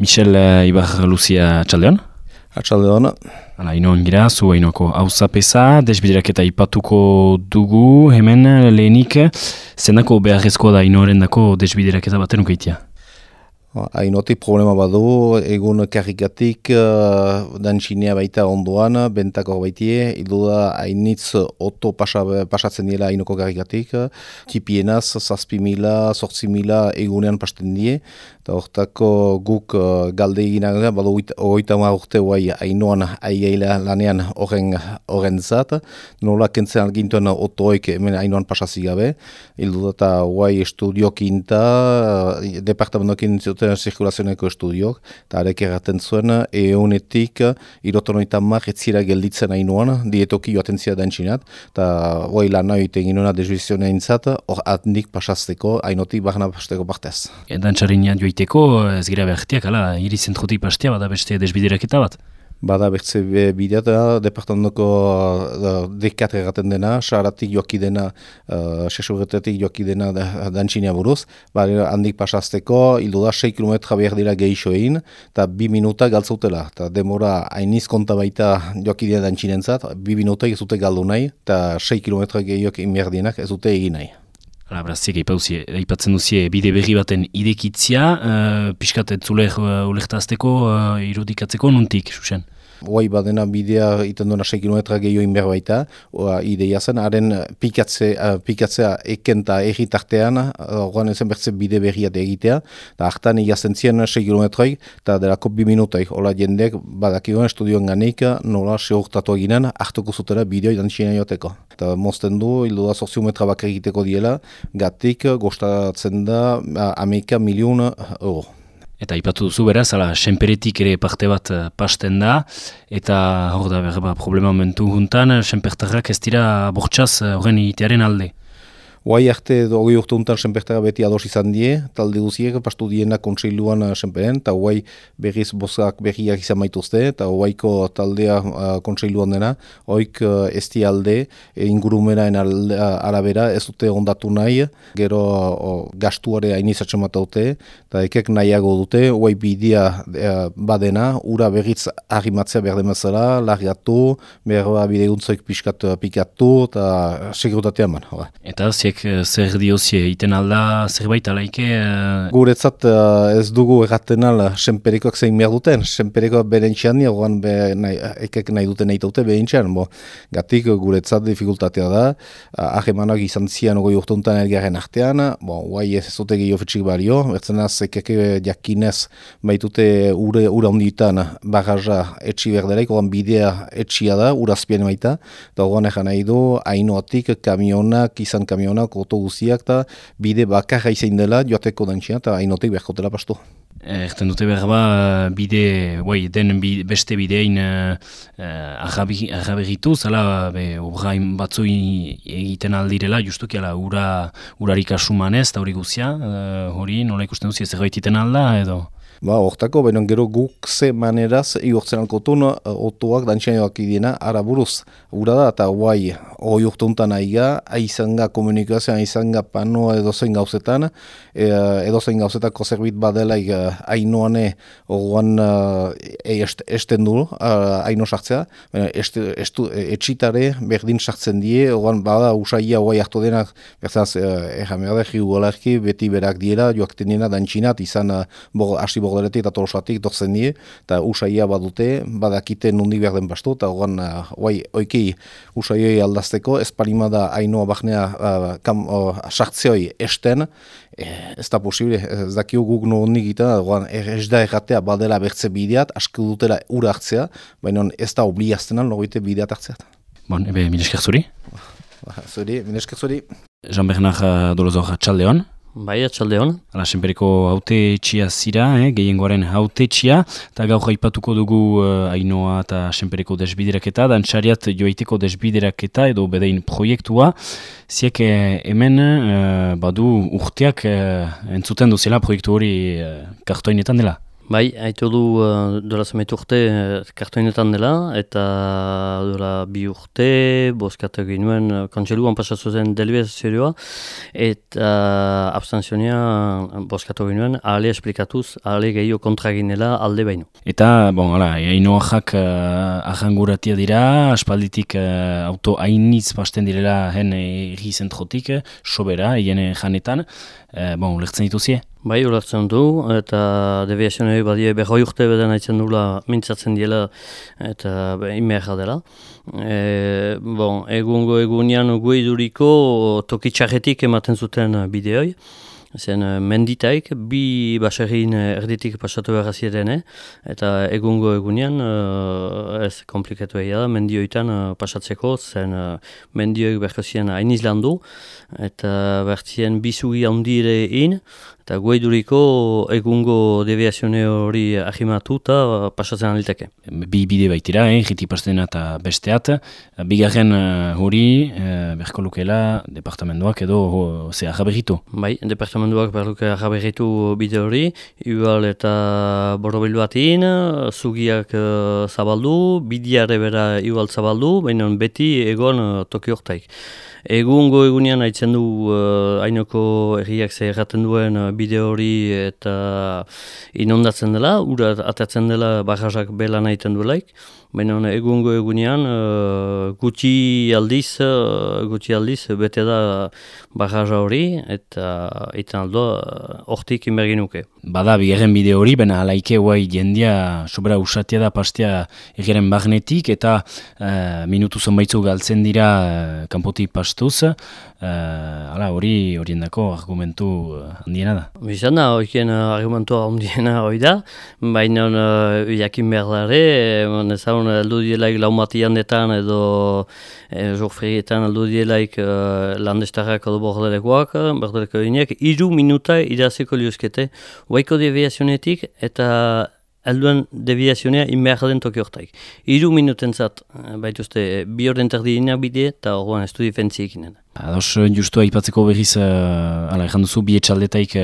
Michel uh, Ibar Luzia Txaldeon? Atxaldeon. Hala, inoan gira, zu hainoko hauzapesa, desbiderak eta ipatuko dugu, hemen lehenik, zendako beharrezkoa da inoaren dako desbiderak eta baten ukeitia? Hainotik problema badu, egun karrikatik uh, dantxinea baita ondoan, bentako baitie, hildu da hainitz oto pasa, pasatzen dira hainoko karrikatik, tipienaz, zazpi mila, sortzi mila egunean pasten die, eta hortako guk uh, galde eginak, badu oita ma urte guai hainoan aigeila lanean horren zat, nola kentzen algintuen otoek hemen hainoan pasazik gabe, hildu eta guai estudiok inta, uh, departamentokin zuten zirkulazioneko estudiok, eta arek erraten zuen, eonetik, irotonoita mar, etzira gelditzen hainoan, dietoki joaten zira dantxinat, eta guai lan nahi egin nuena dezbizionein zat, hor atnik pasazteko, hainotik barna pasteko partez. E, Dantxarinean joiteko, ez gira behar ala, iri zentrutik pastea, bada beste desbideraketa bat? Bada bertze bidea da, departandoko uh, dekat erraten dena, saratik joaki dena, uh, sesurretetik joaki dena dantxinia buruz. Bada handik pasazteko, hildu da 6 km behar dira gehixoin, eta 2 minuta galtzautela. Ta demora hainiz konta baita joaki dena dantxinen zat, 2 minuta ez dute galdu nahi, eta 6 km gehiok inberdienak ez dute egin nahi. Hala, brazik, eipatzen duzie bide berri baten idekitzia, uh, pixkat ez zuler uh, ulektazteko, uh, irudikatzeko, nuntik, susen? Hoi badena bidea iten duena 6 km gehioin behar baita, ideia zen, haren pikatze, uh, pikatzea ekenta egitartean, horren uh, ezen bertze bide berriat egitea, eta hartan egazten zien 6 km eta derako 2 minutai, hola jendek badakioen estudioen ganeik, nola seurtatu eginen, hartuko zutera bideo idan txina joteko. Eta mozten du, hildu da soziometra bakar egiteko diela, gatik gostatzen da Amerika milion euro. Eta ipatu duzu beraz, ala, senperetik ere parte bat uh, pasten da, eta hor da berba problema momentu juntan, senpertarrak ez dira bortxaz eh, horren itearen alde. Oai arte hori urte untan senpertara beti ados izan die, talde duziek, pastu diena kontseiluan uh, senperen, eta oai berriz bozak berriak izan maituzte, eta oaiko taldea uh, kontseiluan dena, oik uh, ez di alde, e, ingurumeraen alde, uh, arabera, ez dute ondatu nahi, gero uh, gastuare hain izatzen dute, eta ekek nahiago dute, oai bidea uh, badena, ura berriz ahimatzea behar demazela, largatu, behar bide guntzoik pixkatu pikatu, eta segurutatea man. Eta horiek eh, zer diozie iten alda zerbait alaike? Uh... Guretzat uh, ez dugu erraten ala senperikoak zein behar duten, senperikoak berentxean nio, goan be, nahi, ekek nahi duten nahi dute berentxean, bo, gatik guretzat dificultatea da, ahemanak izan zian ogoi urtuntan elgarren artean, bo, guai ez zute gehiago fetxik az ekek jakinez baitute ure, ura ondietan bagaja etxi berderaik, goan bidea etxia da, urazpien baita, eta goan egan nahi du, hainoatik kamionak, izan kamionak, denak, oto guziak, eta bide bakarra izan dela joateko dantxia, eta hainotek behar pastu. Erten dute behar ba, bide, bai, den beste bidein uh, uh, zala, be, obrain batzu egiten aldirela, justuki, ala, ura, urarik asumanez, eta hori guzia, uh, hori, nola ikusten duzia, zerbait iten alda, edo? Ba, hortako, baina gero guk ze maneraz igortzen alkotun otoak dantxean joak idina araburuz. Ura da, eta guai, hoi urtuntan aiga, aizanga komunikazioan, aizanga pano edo zein gauzetan, e, edo zein gauzetako zerbit badela hainoane horrean e, esten du, haino sartzea, baina etxitare berdin sartzen die, horrean bada usaia guai hartu denak, berzaz, erramea beti berak diera, joak tenena dantxinat, izan hasi borderetik eta tolosatik dortzen die, eta usaia badute, badakite nundik behar den bastu, eta horren, uh, oai, oikei usaioi aldazteko, ez parima da hainoa bahnea uh, kam, uh, sartzeoi esten, e, ez da posible, ez dakio guk nondik gita, ez da erratea badela bertze bideat, asko dutela ura hartzea, baina ez da obliaztenan logoite bideat hartzeat. Bon, ebe, minesker zuri? Zuri, minesker zuri. Jean-Bernard Dolozor, txaldeon. Bai, atxalde hon. Hala, senperiko haute txia zira, eh, gehiengoaren haute txia, eta gaur haipatuko dugu uh, Ainoa eta senperiko desbideraketa, dantxariat joaiteko desbideraketa edo bedein proiektua. Ziek eh, hemen uh, badu urteak uh, entzuten duzela proiektu hori uh, kartoinetan dela? Bai, haitu du uh, dola zemet urte uh, kartoinetan dela, eta dola bi urte, boskat ginuen, uh, kontseluan pasatu zen delibezioa, eta uh, abstantzionia uh, boskatu ginuen, ahale esplikatuz, ahale gehiago kontra ginela alde baino. Eta, bon, ala, haino ahak uh, dira, aspalditik uh, auto hainitz pasten direla hen egi zentrotik, sobera, hien janetan, uh, bon, lehtzen dituzie? Bai, ulertzen du, eta deviazionei badie behoi urte beden haitzen dula mintzatzen diela eta inmeha dela. E, bon, egungo egunean guiduriko tokitxarretik ematen zuten bideoi. Zen uh, menditaik, bi baserrin uh, erditik pasatu behar ziren, eta egungo egunean, ez komplikatu egia da, mendioetan uh, pasatzeko, zen mendioek berko ziren hain izlandu, eta bertzien bizugi handire in, eta guaiduriko egungo deviazione hori ahimatu eta pasatzen aliteke. Bi bide baitira, eh, jiti pastena eta besteat, bigarren hori, uh, berko lukela, departamentoak edo uh, ze ahabegitu? Bai, departamentoak berduke agaberritu bide hori, igual eta borobil batin, zugiak uh, zabaldu, bidiare bera igual zabaldu, baina beti egon uh, toki hortaik. Egungo egunean haitzen du uh, hainoko erriak ze erraten duen uh, bide hori eta inondatzen dela, ura atatzen dela barrazak bela nahiten duelaik. Baina egungo egunean uh, gutxi aldiz, uh, gutxi aldiz bete da barraza hori eta itan aldo hortik uh, inberginuke. Bada, bigarren bide hori, baina alaike guai jendia sobera usatia da pastea egeren magnetik eta uh, minutu zonbaitzu galtzen dira uh, kanpotik pastuz. Uh, ala, hori horien argumentu handiena da. Bizan da, horien argumentu handiena hori da, baina uh, jakin behar dara, aldu dielaik laumatian detan edo e, jokfrietan aldu dielaik e, landestarrak edo bordelekoak, bordeleko dinek, iru minuta iraziko liuzkete, huaiko deviazionetik eta alduen deviazionea inbehar den toki hortaik. Iru minuten zat, baituzte, bi horren terdina bide eta horrean estu difentziek inen. Ados, justu aipatzeko berriz, uh, ala, duzu, bi etxaldetaik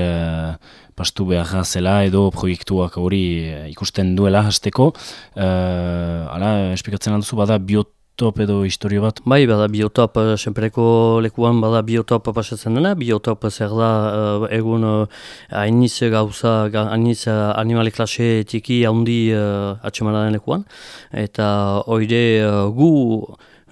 pastu behar zela edo proiektuak hori eh, ikusten duela hasteko. Uh, ala, espikatzen alduzu, bada biotop edo historio bat? Bai, bada biotop, uh, senpereko lekuan bada biotop pasatzen dena. Biotop zer da uh, egun uh, hainiz gauza, hainiz uh, animali klase txiki handi uh, atxemara lekuan. Eta oide uh, gu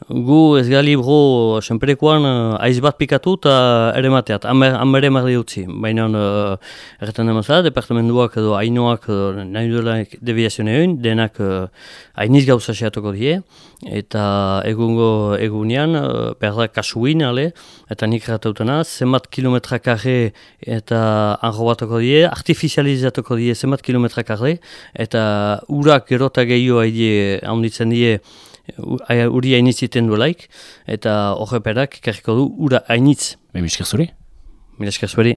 Gu ez gali bro senperekoan uh, aiz bat pikatu eta ere mateat, hamere marri utzi. Baina uh, erretan demazela, departamentuak edo hainoak uh, nahi duela deviazione egin, denak uh, hainiz gauza seatuko die, eta egungo egunean, uh, behar da kasuin, ale, eta nik ratautena, zenbat kilometra karre eta anro die, artifizializatuko die zenbat kilometra karre, eta urak gerota gehiago haidie, handitzen die, uri hainitz iten duelaik, eta horreperak karriko du ura hainitz. Be, miskazuri? Miskazuri.